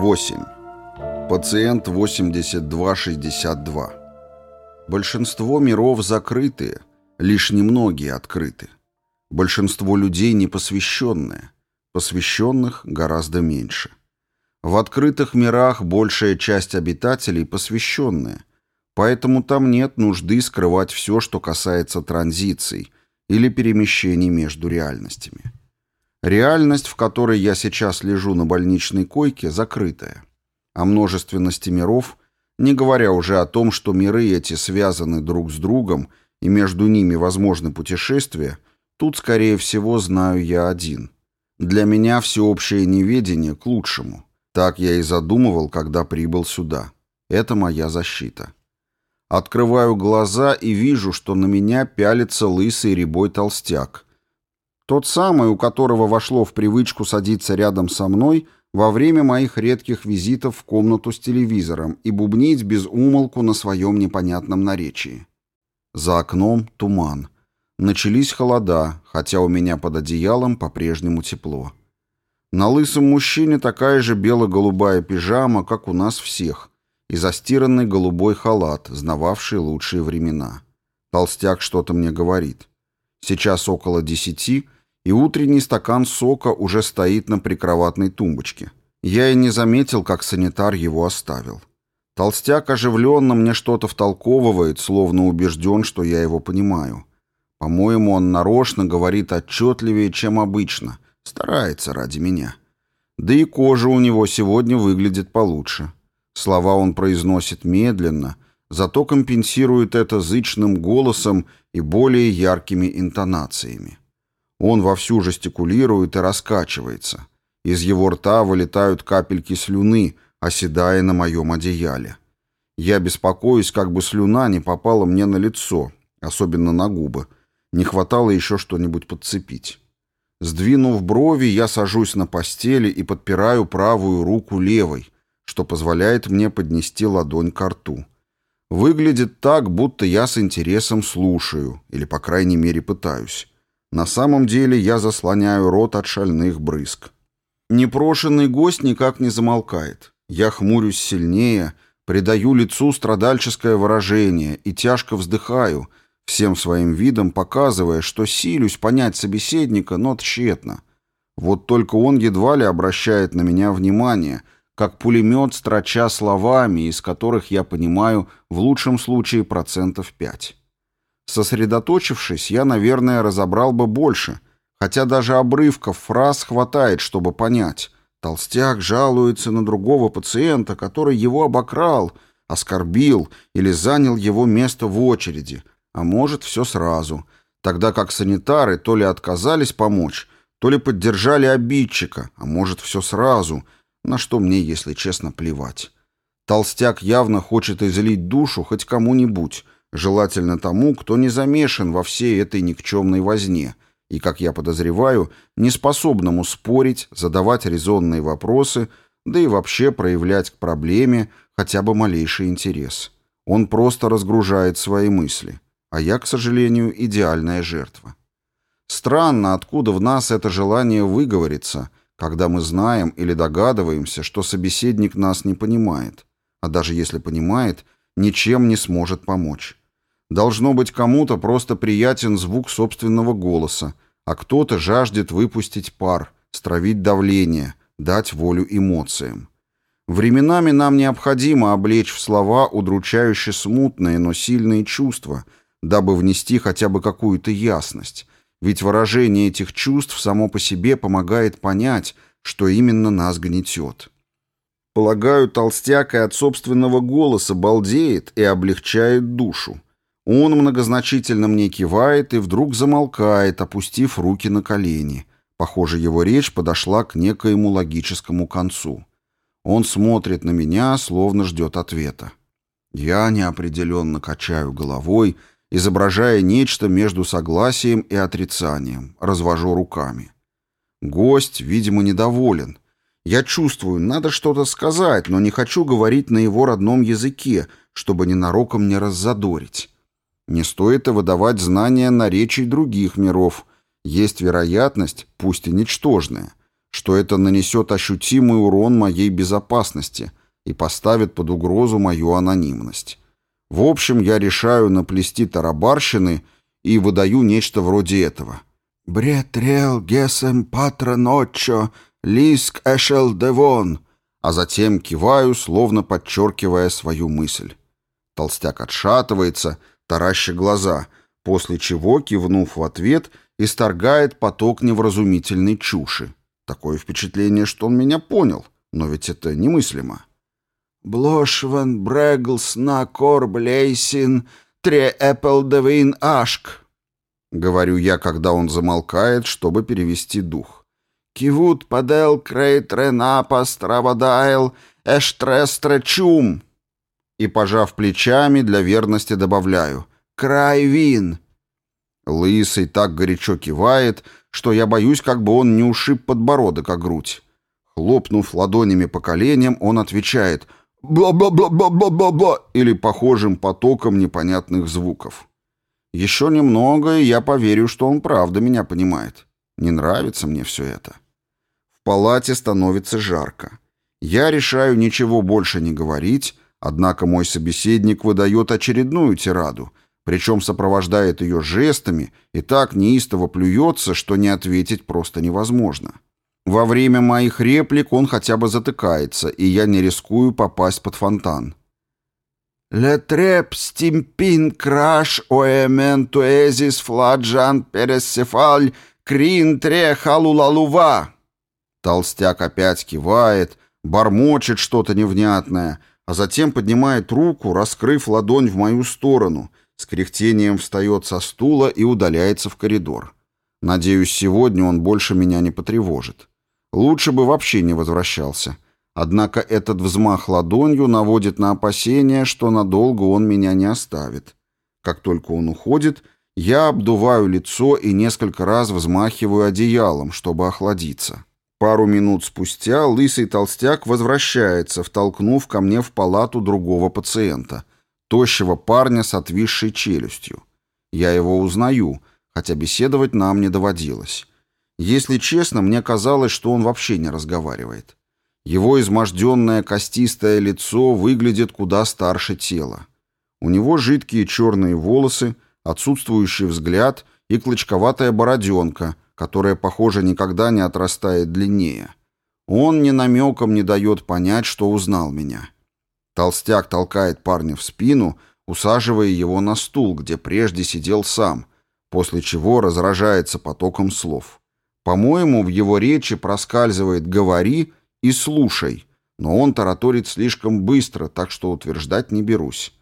8. Пациент 8262. Большинство миров закрытые, лишь немногие открыты. Большинство людей непосвященные, посвященных гораздо меньше. В открытых мирах большая часть обитателей посвященные, поэтому там нет нужды скрывать все, что касается транзиций или перемещений между реальностями. Реальность, в которой я сейчас лежу на больничной койке, закрытая. О множественности миров, не говоря уже о том, что миры эти связаны друг с другом и между ними возможны путешествия, тут, скорее всего, знаю я один. Для меня всеобщее неведение к лучшему. Так я и задумывал, когда прибыл сюда. Это моя защита. Открываю глаза и вижу, что на меня пялится лысый рябой толстяк — тот самый, у которого вошло в привычку садиться рядом со мной во время моих редких визитов в комнату с телевизором и бубнить без умолку на своем непонятном наречии. За окном туман. Начались холода, хотя у меня под одеялом по-прежнему тепло. На лысом мужчине такая же бело-голубая пижама, как у нас всех, и застиранный голубой халат, знававший лучшие времена. Толстяк что-то мне говорит. Сейчас около десяти — и утренний стакан сока уже стоит на прикроватной тумбочке. Я и не заметил, как санитар его оставил. Толстяк оживленно мне что-то втолковывает, словно убежден, что я его понимаю. По-моему, он нарочно говорит отчетливее, чем обычно, старается ради меня. Да и кожа у него сегодня выглядит получше. Слова он произносит медленно, зато компенсирует это зычным голосом и более яркими интонациями. Он вовсю жестикулирует и раскачивается. Из его рта вылетают капельки слюны, оседая на моем одеяле. Я беспокоюсь, как бы слюна не попала мне на лицо, особенно на губы. Не хватало еще что-нибудь подцепить. Сдвинув брови, я сажусь на постели и подпираю правую руку левой, что позволяет мне поднести ладонь к рту. Выглядит так, будто я с интересом слушаю, или, по крайней мере, пытаюсь. На самом деле я заслоняю рот от шальных брызг. Непрошенный гость никак не замолкает. Я хмурюсь сильнее, придаю лицу страдальческое выражение и тяжко вздыхаю, всем своим видом показывая, что силюсь понять собеседника, но тщетно. Вот только он едва ли обращает на меня внимание, как пулемет, строча словами, из которых я понимаю в лучшем случае процентов пять. Сосредоточившись, я, наверное, разобрал бы больше, хотя даже обрывков фраз хватает, чтобы понять. Толстяк жалуется на другого пациента, который его обокрал, оскорбил или занял его место в очереди, а может, все сразу, тогда как санитары то ли отказались помочь, то ли поддержали обидчика, а может, все сразу, на что мне, если честно, плевать. Толстяк явно хочет излить душу хоть кому-нибудь, желательно тому, кто не замешан во всей этой никчемной возне и, как я подозреваю, не способному спорить, задавать резонные вопросы, да и вообще проявлять к проблеме хотя бы малейший интерес. Он просто разгружает свои мысли, а я, к сожалению, идеальная жертва. Странно, откуда в нас это желание выговориться, когда мы знаем или догадываемся, что собеседник нас не понимает, а даже если понимает, ничем не сможет помочь. Должно быть, кому-то просто приятен звук собственного голоса, а кто-то жаждет выпустить пар, стравить давление, дать волю эмоциям. Временами нам необходимо облечь в слова удручающе смутные, но сильные чувства, дабы внести хотя бы какую-то ясность, ведь выражение этих чувств само по себе помогает понять, что именно нас гнетет. Полагаю, толстяк и от собственного голоса балдеет и облегчает душу. Он многозначительно мне кивает и вдруг замолкает, опустив руки на колени. Похоже, его речь подошла к некоему логическому концу. Он смотрит на меня, словно ждет ответа. Я неопределенно качаю головой, изображая нечто между согласием и отрицанием, развожу руками. Гость, видимо, недоволен. Я чувствую, надо что-то сказать, но не хочу говорить на его родном языке, чтобы ненароком не раззадорить. Не стоит и выдавать знания наречий других миров. Есть вероятность, пусть и ничтожная, что это нанесет ощутимый урон моей безопасности и поставит под угрозу мою анонимность. В общем, я решаю наплести тарабарщины и выдаю нечто вроде этого. «Бретрел гесем патра ноччо, лиск эшел девон», а затем киваю, словно подчеркивая свою мысль. Толстяк отшатывается, тараща глаза, после чего, кивнув в ответ, исторгает поток невразумительной чуши. Такое впечатление, что он меня понял, но ведь это немыслимо. «Блошван бреглс на корблейсин тре эппелдевин ашк», — говорю я, когда он замолкает, чтобы перевести дух. «Кивут падел крейтренапа стравадайл эштрестречум». И, пожав плечами, для верности добавляю «Край вин». Лысый так горячо кивает, что я боюсь, как бы он не ушиб подбородок о грудь. Хлопнув ладонями по коленям, он отвечает «бла-бла-бла-бла-бла-бла» или похожим потоком непонятных звуков. Еще немного, и я поверю, что он правда меня понимает. Не нравится мне все это. В палате становится жарко. Я решаю ничего больше не говорить, Однако мой собеседник выдает очередную тираду, причем сопровождает ее жестами и так неистово плюется, что не ответить просто невозможно. Во время моих реплик он хотя бы затыкается, и я не рискую попасть под фонтан. «Летреп стимпин краш оэмен туэзис фладжан пересефаль крин тре халулалува». Толстяк опять кивает, бормочет что-то невнятное — а затем поднимает руку, раскрыв ладонь в мою сторону, с кряхтением встает со стула и удаляется в коридор. Надеюсь, сегодня он больше меня не потревожит. Лучше бы вообще не возвращался. Однако этот взмах ладонью наводит на опасение, что надолго он меня не оставит. Как только он уходит, я обдуваю лицо и несколько раз взмахиваю одеялом, чтобы охладиться. Пару минут спустя лысый толстяк возвращается, втолкнув ко мне в палату другого пациента, тощего парня с отвисшей челюстью. Я его узнаю, хотя беседовать нам не доводилось. Если честно, мне казалось, что он вообще не разговаривает. Его изможденное костистое лицо выглядит куда старше тела. У него жидкие черные волосы, отсутствующий взгляд и клочковатая бороденка — которая, похоже, никогда не отрастает длиннее. Он ни намеком не дает понять, что узнал меня. Толстяк толкает парня в спину, усаживая его на стул, где прежде сидел сам, после чего разражается потоком слов. По-моему, в его речи проскальзывает «говори» и «слушай», но он тараторит слишком быстро, так что утверждать не берусь.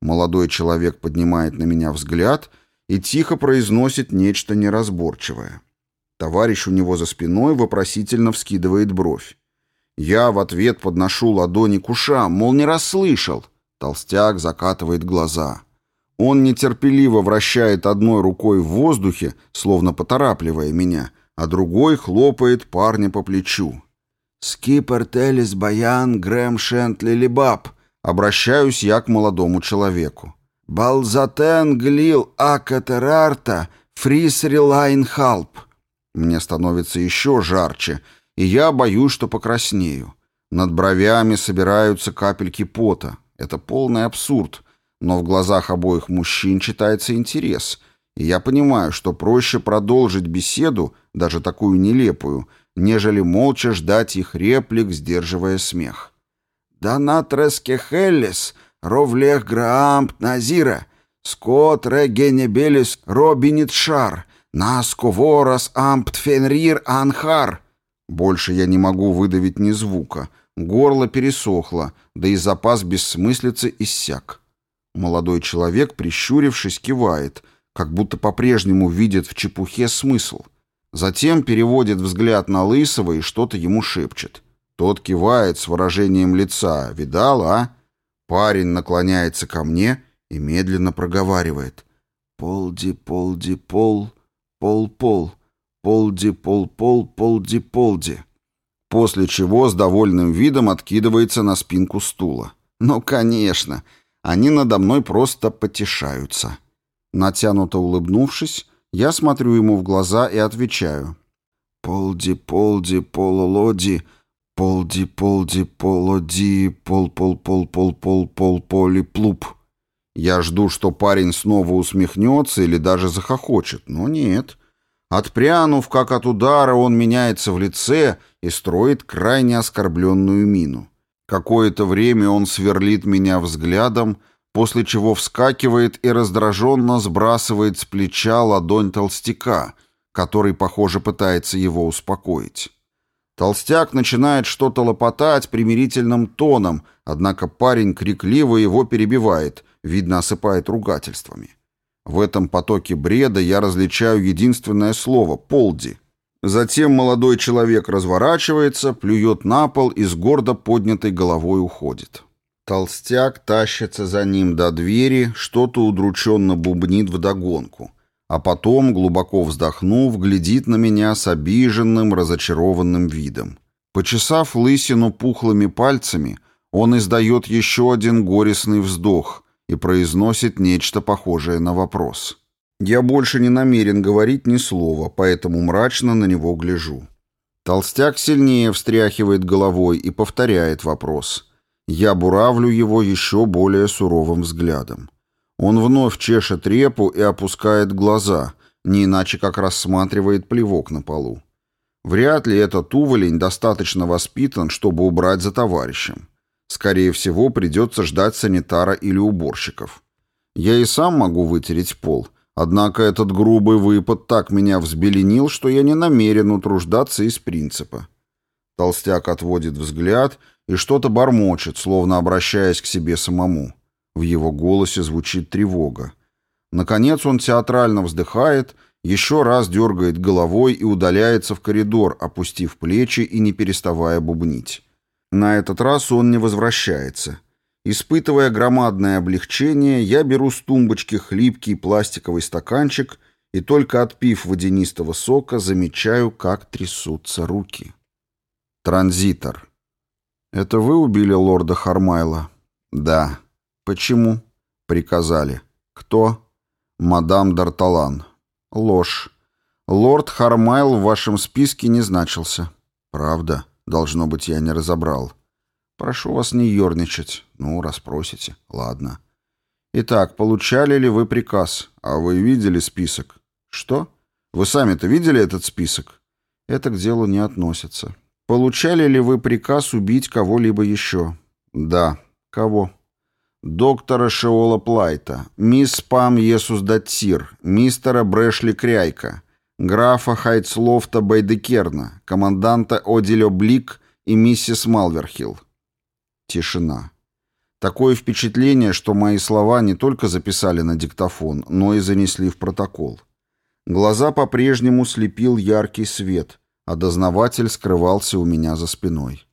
Молодой человек поднимает на меня взгляд и тихо произносит нечто неразборчивое. Товарищ у него за спиной вопросительно вскидывает бровь. Я в ответ подношу ладони к ушам, мол, не расслышал. Толстяк закатывает глаза. Он нетерпеливо вращает одной рукой в воздухе, словно поторапливая меня, а другой хлопает парня по плечу. «Скипер Телес Баян Грэм Шентли Либаб», обращаюсь я к молодому человеку. «Балзатен Глил Акатерарта Фрисри Лайн Халп». Мне становится еще жарче, и я боюсь, что покраснею. Над бровями собираются капельки пота. Это полный абсурд, но в глазах обоих мужчин читается интерес, и я понимаю, что проще продолжить беседу, даже такую нелепую, нежели молча ждать их реплик, сдерживая смех. «Донатреске Хеллис, Ровлех Граамп Назира, Скот Регенебелис Робинит Шар, «Наско ворос ампт фенрир анхар!» Больше я не могу выдавить ни звука. Горло пересохло, да и запас бессмыслицы иссяк. Молодой человек, прищурившись, кивает, как будто по-прежнему видит в чепухе смысл. Затем переводит взгляд на Лысого и что-то ему шепчет. Тот кивает с выражением лица. «Видал, а?» Парень наклоняется ко мне и медленно проговаривает. «Полди, полди, пол...» Пол-пол, полди-пол-пол, полди-полди. После чего с довольным видом откидывается на спинку стула. Ну, конечно, они надо мной просто потешаются. Натянуто улыбнувшись, я смотрю ему в глаза и отвечаю. Полди, полди, пололоди, полди, полди, полоди, пол-пол-пол-пол-пол-пол-поли-плуп. Я жду, что парень снова усмехнется или даже захохочет, но нет. Отпрянув, как от удара, он меняется в лице и строит крайне оскорбленную мину. Какое-то время он сверлит меня взглядом, после чего вскакивает и раздраженно сбрасывает с плеча ладонь толстяка, который, похоже, пытается его успокоить. Толстяк начинает что-то лопотать примирительным тоном, однако парень крикливо его перебивает, видно, осыпает ругательствами. В этом потоке бреда я различаю единственное слово «полди». Затем молодой человек разворачивается, плюет на пол и с гордо поднятой головой уходит. Толстяк тащится за ним до двери, что-то удрученно бубнит вдогонку, а потом, глубоко вздохнув, глядит на меня с обиженным, разочарованным видом. Почесав лысину пухлыми пальцами, он издает еще один горестный вздох и произносит нечто похожее на вопрос. Я больше не намерен говорить ни слова, поэтому мрачно на него гляжу. Толстяк сильнее встряхивает головой и повторяет вопрос. Я буравлю его еще более суровым взглядом. Он вновь чешет репу и опускает глаза, не иначе как рассматривает плевок на полу. Вряд ли этот уволень достаточно воспитан, чтобы убрать за товарищем. Скорее всего, придется ждать санитара или уборщиков. Я и сам могу вытереть пол — Однако этот грубый выпад так меня взбеленил, что я не намерен утруждаться из принципа. Толстяк отводит взгляд и что-то бормочет, словно обращаясь к себе самому. В его голосе звучит тревога. Наконец он театрально вздыхает, еще раз дергает головой и удаляется в коридор, опустив плечи и не переставая бубнить. На этот раз он не возвращается — Испытывая громадное облегчение, я беру с тумбочки хлипкий пластиковый стаканчик и только отпив водянистого сока, замечаю, как трясутся руки. Транзитор. «Это вы убили лорда Хармайла?» «Да». «Почему?» «Приказали». «Кто?» «Мадам Д'Арталан». «Ложь. Лорд Хармайл в вашем списке не значился». «Правда? Должно быть, я не разобрал». Прошу вас не ерничать. Ну, расспросите. Ладно. Итак, получали ли вы приказ? А вы видели список? Что? Вы сами-то видели этот список? Это к делу не относится. Получали ли вы приказ убить кого-либо еще? Да. Кого? Доктора Шеола Плайта, мисс Пам Есус Датсир, мистера Брэшли Кряйка, графа Хайцлофта Байдекерна, команданта Одилё Блик и миссис Малверхилл. Тишина. Такое впечатление, что мои слова не только записали на диктофон, но и занесли в протокол. Глаза по-прежнему слепил яркий свет, а дознаватель скрывался у меня за спиной.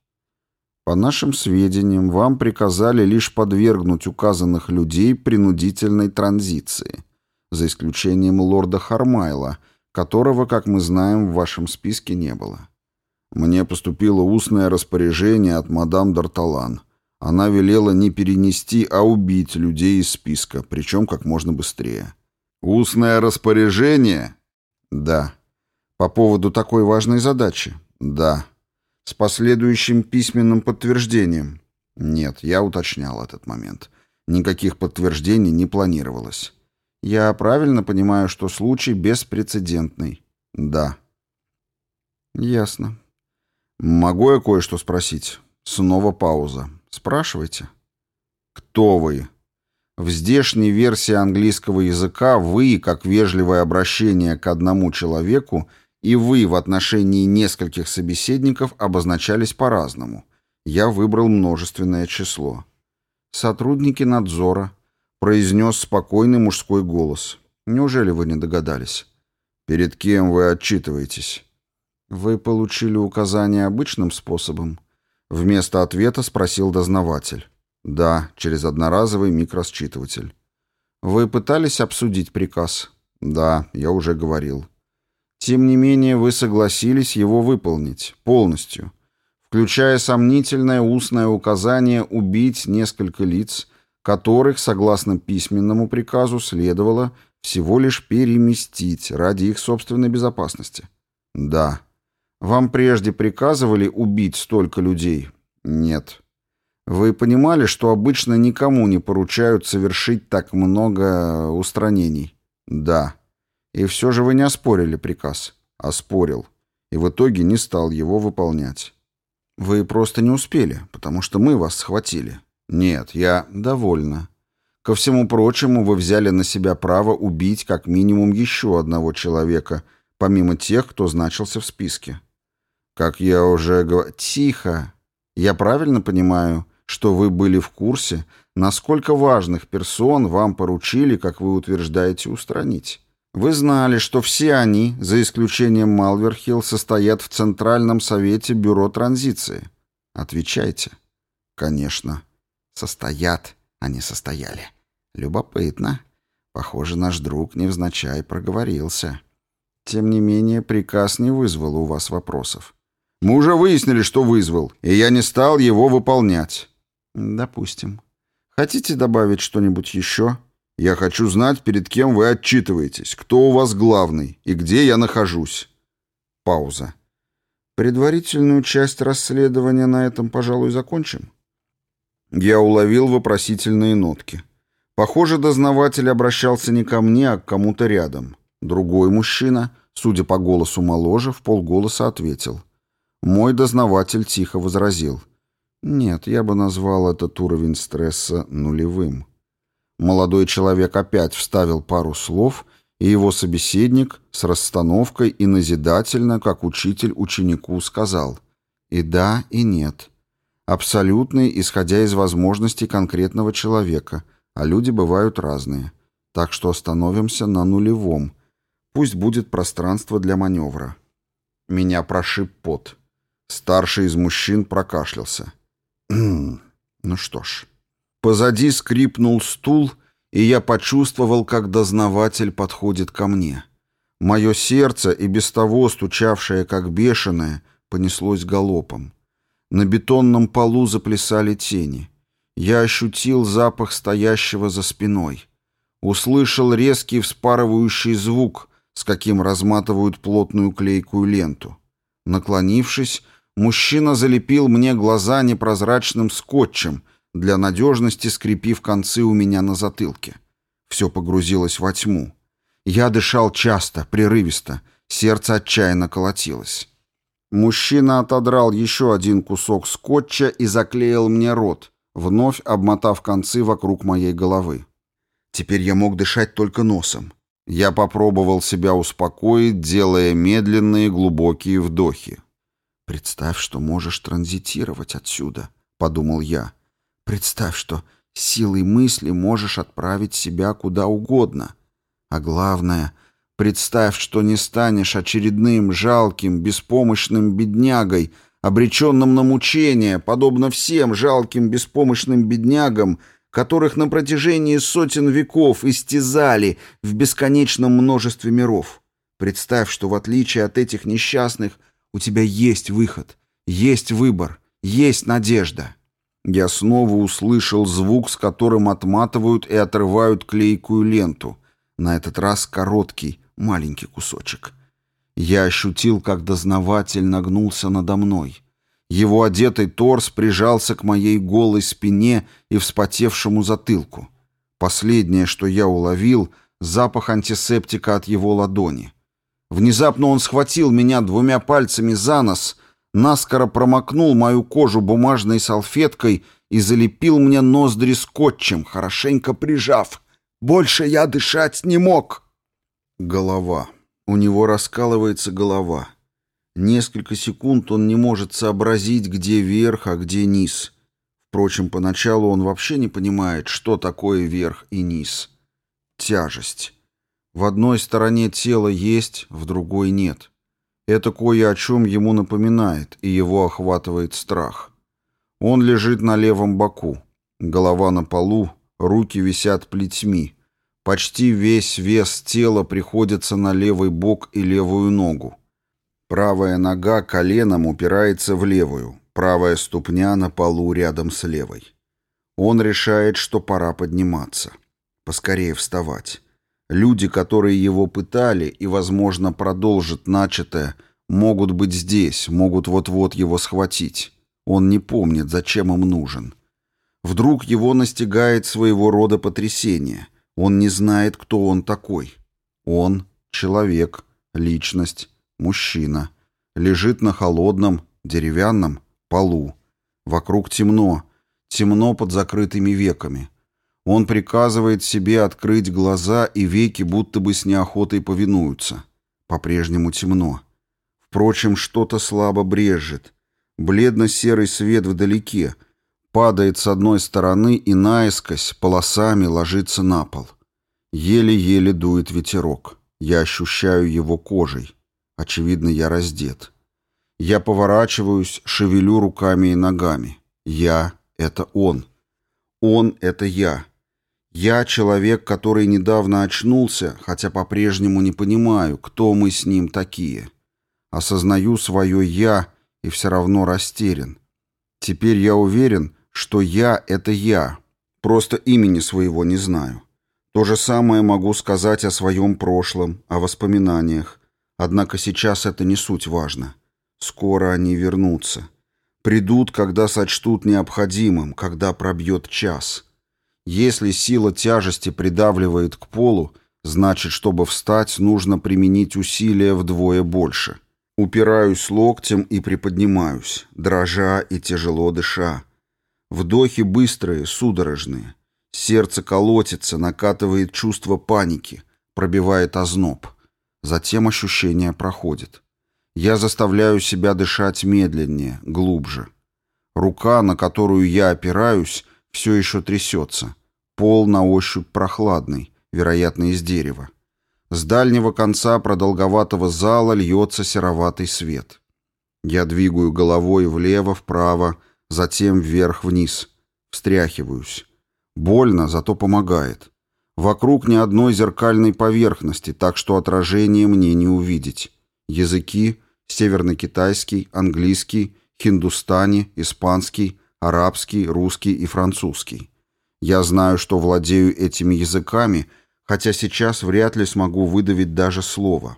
По нашим сведениям, вам приказали лишь подвергнуть указанных людей принудительной транзиции, за исключением лорда Хармайла, которого, как мы знаем, в вашем списке не было. Мне поступило устное распоряжение от мадам Д'Арталан — она велела не перенести, а убить людей из списка, причем как можно быстрее. «Устное распоряжение?» «Да». «По поводу такой важной задачи?» «Да». «С последующим письменным подтверждением?» «Нет, я уточнял этот момент. Никаких подтверждений не планировалось». «Я правильно понимаю, что случай беспрецедентный?» «Да». «Ясно». «Могу я кое-что спросить?» Снова пауза. Спрашивайте. Кто вы? В здешней версии английского языка «вы» как вежливое обращение к одному человеку и «вы» в отношении нескольких собеседников обозначались по-разному. Я выбрал множественное число. «Сотрудники надзора», — произнес спокойный мужской голос. «Неужели вы не догадались?» «Перед кем вы отчитываетесь?» «Вы получили указание обычным способом?» Вместо ответа спросил дознаватель. «Да, через одноразовый микросчитыватель». «Вы пытались обсудить приказ?» «Да, я уже говорил». «Тем не менее, вы согласились его выполнить. Полностью. Включая сомнительное устное указание убить несколько лиц, которых, согласно письменному приказу, следовало всего лишь переместить ради их собственной безопасности». «Да». Вам прежде приказывали убить столько людей? Нет. Вы понимали, что обычно никому не поручают совершить так много устранений? Да. И все же вы не оспорили приказ? Оспорил. И в итоге не стал его выполнять. Вы просто не успели, потому что мы вас схватили. Нет, я довольна. Ко всему прочему, вы взяли на себя право убить как минимум еще одного человека, помимо тех, кто значился в списке. Как я уже говорил... Тихо! Я правильно понимаю, что вы были в курсе, насколько важных персон вам поручили, как вы утверждаете, устранить? Вы знали, что все они, за исключением Малверхилл, состоят в Центральном совете Бюро транзиции? Отвечайте. Конечно. Состоят, а не состояли. Любопытно. Похоже, наш друг невзначай проговорился. Тем не менее, приказ не вызвал у вас вопросов. Мы уже выяснили, что вызвал, и я не стал его выполнять. Допустим. Хотите добавить что-нибудь еще? Я хочу знать, перед кем вы отчитываетесь, кто у вас главный и где я нахожусь. Пауза. Предварительную часть расследования на этом, пожалуй, закончим. Я уловил вопросительные нотки. Похоже, дознаватель обращался не ко мне, а к кому-то рядом. Другой мужчина, судя по голосу моложе, в полголоса ответил. Мой дознаватель тихо возразил. «Нет, я бы назвал этот уровень стресса нулевым». Молодой человек опять вставил пару слов, и его собеседник с расстановкой и назидательно, как учитель ученику, сказал «И да, и нет». Абсолютный, исходя из возможностей конкретного человека – а люди бывают разные. Так что остановимся на нулевом. Пусть будет пространство для маневра. Меня прошиб пот. Старший из мужчин прокашлялся. ну что ж. Позади скрипнул стул, и я почувствовал, как дознаватель подходит ко мне. Мое сердце, и без того стучавшее как бешеное, понеслось галопом. На бетонном полу заплясали тени. Я ощутил запах стоящего за спиной. Услышал резкий вспарывающий звук, с каким разматывают плотную клейкую ленту. Наклонившись, мужчина залепил мне глаза непрозрачным скотчем, для надежности скрепив концы у меня на затылке. Все погрузилось во тьму. Я дышал часто, прерывисто, сердце отчаянно колотилось. Мужчина отодрал еще один кусок скотча и заклеил мне рот, вновь обмотав концы вокруг моей головы. Теперь я мог дышать только носом. Я попробовал себя успокоить, делая медленные глубокие вдохи. «Представь, что можешь транзитировать отсюда», — подумал я. «Представь, что силой мысли можешь отправить себя куда угодно. А главное, представь, что не станешь очередным жалким, беспомощным беднягой, обреченным на мучения, подобно всем жалким беспомощным беднягам, которых на протяжении сотен веков истязали в бесконечном множестве миров. Представь, что в отличие от этих несчастных у тебя есть выход, есть выбор, есть надежда. Я снова услышал звук, с которым отматывают и отрывают клейкую ленту. На этот раз короткий, маленький кусочек. Я ощутил, как дознаватель нагнулся надо мной. Его одетый торс прижался к моей голой спине и вспотевшему затылку. Последнее, что я уловил, запах антисептика от его ладони. Внезапно он схватил меня двумя пальцами за нос, наскоро промокнул мою кожу бумажной салфеткой и залепил мне ноздри скотчем, хорошенько прижав. Больше я дышать не мог. Голова. У него раскалывается голова. Несколько секунд он не может сообразить, где верх, а где низ. Впрочем, поначалу он вообще не понимает, что такое верх и низ. Тяжесть. В одной стороне тела есть, в другой нет. Это кое о чем ему напоминает, и его охватывает страх. Он лежит на левом боку. Голова на полу, руки висят плетьми. Почти весь вес тела приходится на левый бок и левую ногу. Правая нога коленом упирается в левую, правая ступня на полу рядом с левой. Он решает, что пора подниматься. Поскорее вставать. Люди, которые его пытали и, возможно, продолжат начатое, могут быть здесь, могут вот-вот его схватить. Он не помнит, зачем им нужен. Вдруг его настигает своего рода потрясение. Он не знает, кто он такой. Он — человек, личность, мужчина. Лежит на холодном, деревянном полу. Вокруг темно, темно под закрытыми веками. Он приказывает себе открыть глаза, и веки будто бы с неохотой повинуются. По-прежнему темно. Впрочем, что-то слабо брежет. Бледно-серый свет вдалеке. Падает с одной стороны и наискось полосами ложится на пол. Еле-еле дует ветерок. Я ощущаю его кожей. Очевидно, я раздет. Я поворачиваюсь, шевелю руками и ногами. Я — это он. Он — это я. Я человек, который недавно очнулся, хотя по-прежнему не понимаю, кто мы с ним такие. Осознаю свое «я» и все равно растерян. Теперь я уверен, что «я» — это я. Просто имени своего не знаю. То же самое могу сказать о своем прошлом, о воспоминаниях. Однако сейчас это не суть важно. Скоро они вернутся. Придут, когда сочтут необходимым, когда пробьет час. Если сила тяжести придавливает к полу, значит, чтобы встать, нужно применить усилия вдвое больше. Упираюсь локтем и приподнимаюсь, дрожа и тяжело дыша. Вдохи быстрые, судорожные. Сердце колотится, накатывает чувство паники, пробивает озноб. Затем ощущение проходит. Я заставляю себя дышать медленнее, глубже. Рука, на которую я опираюсь, все еще трясется. Пол на ощупь прохладный, вероятно, из дерева. С дальнего конца продолговатого зала льется сероватый свет. Я двигаю головой влево-вправо, затем вверх-вниз. Встряхиваюсь. Больно, зато помогает. Вокруг ни одной зеркальной поверхности, так что отражение мне не увидеть. Языки — северно-китайский, английский, хиндустани, испанский, арабский, русский и французский. Я знаю, что владею этими языками, хотя сейчас вряд ли смогу выдавить даже слово.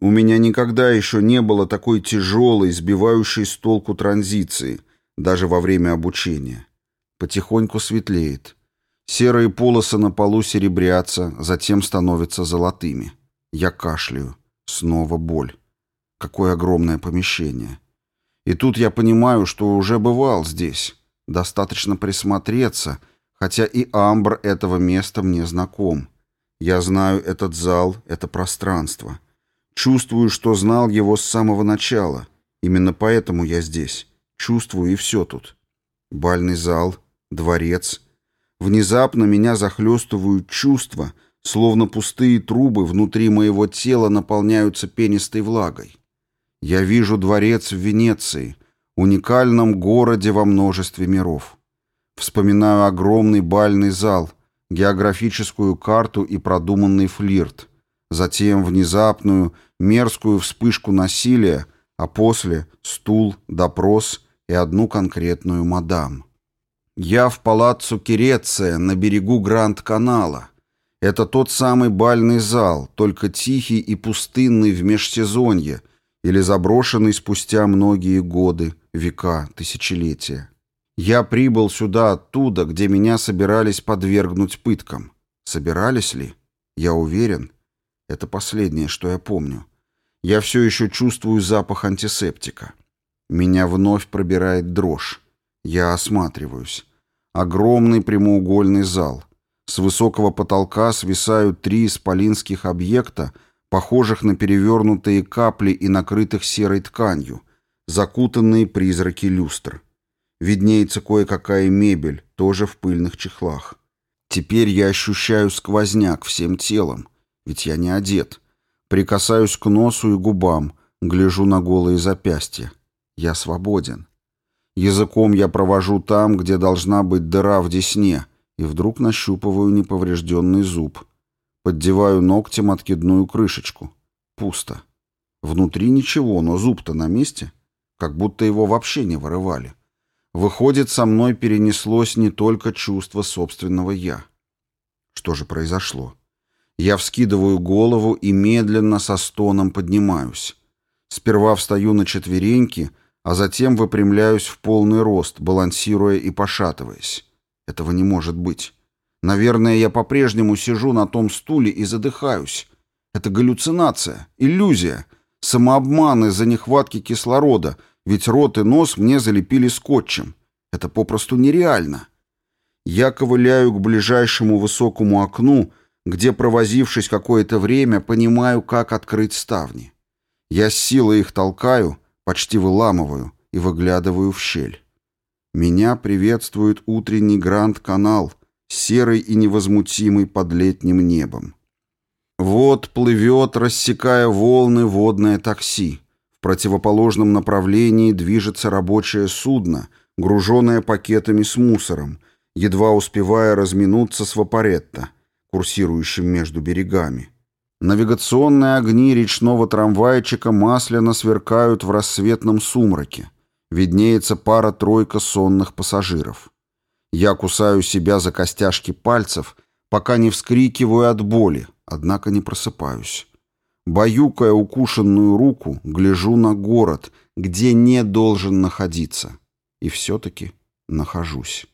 У меня никогда еще не было такой тяжелой, сбивающей с толку транзиции, даже во время обучения. Потихоньку светлеет. Серые полосы на полу серебрятся, затем становятся золотыми. Я кашляю. Снова боль. Какое огромное помещение. И тут я понимаю, что уже бывал здесь. Достаточно присмотреться, хотя и амбр этого места мне знаком. Я знаю этот зал, это пространство. Чувствую, что знал его с самого начала. Именно поэтому я здесь. Чувствую и все тут. Бальный зал, дворец — Внезапно меня захлестывают чувства, словно пустые трубы внутри моего тела наполняются пенистой влагой. Я вижу дворец в Венеции, уникальном городе во множестве миров. Вспоминаю огромный бальный зал, географическую карту и продуманный флирт, затем внезапную, мерзкую вспышку насилия, а после — стул, допрос и одну конкретную мадам. Я в палаццо Киреция на берегу Гранд-канала. Это тот самый бальный зал, только тихий и пустынный в межсезонье или заброшенный спустя многие годы, века, тысячелетия. Я прибыл сюда оттуда, где меня собирались подвергнуть пыткам. Собирались ли? Я уверен. Это последнее, что я помню. Я все еще чувствую запах антисептика. Меня вновь пробирает дрожь. Я осматриваюсь. Огромный прямоугольный зал. С высокого потолка свисают три исполинских объекта, похожих на перевернутые капли и накрытых серой тканью, закутанные призраки люстр. Виднеется кое-какая мебель, тоже в пыльных чехлах. Теперь я ощущаю сквозняк всем телом, ведь я не одет. Прикасаюсь к носу и губам, гляжу на голые запястья. Я свободен. Языком я провожу там, где должна быть дыра в десне, и вдруг нащупываю неповрежденный зуб. Поддеваю ногтем откидную крышечку. Пусто. Внутри ничего, но зуб-то на месте. Как будто его вообще не вырывали. Выходит, со мной перенеслось не только чувство собственного «я». Что же произошло? Я вскидываю голову и медленно со стоном поднимаюсь. Сперва встаю на четвереньки, а затем выпрямляюсь в полный рост, балансируя и пошатываясь. Этого не может быть. Наверное, я по-прежнему сижу на том стуле и задыхаюсь. Это галлюцинация, иллюзия, самообман из-за нехватки кислорода, ведь рот и нос мне залепили скотчем. Это попросту нереально. Я ковыляю к ближайшему высокому окну, где, провозившись какое-то время, понимаю, как открыть ставни. Я с силой их толкаю, почти выламываю и выглядываю в щель. Меня приветствует утренний Гранд-канал, серый и невозмутимый под летним небом. Вот плывет, рассекая волны, водное такси. В противоположном направлении движется рабочее судно, груженное пакетами с мусором, едва успевая разминуться с вапоретто, курсирующим между берегами. Навигационные огни речного трамвайчика масляно сверкают в рассветном сумраке. Виднеется пара-тройка сонных пассажиров. Я кусаю себя за костяшки пальцев, пока не вскрикиваю от боли, однако не просыпаюсь. Баюкая укушенную руку, гляжу на город, где не должен находиться. И все-таки нахожусь.